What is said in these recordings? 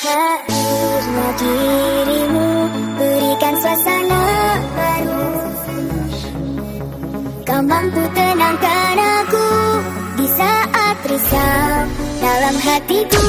Hadirlah dirimu Berikan suasana baru. Kau mampu tenangkan aku Di saat risau Dalam hatiku.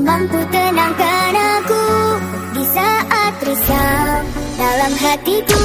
mampu tenangkan aku Di saat risau dalam hatiku.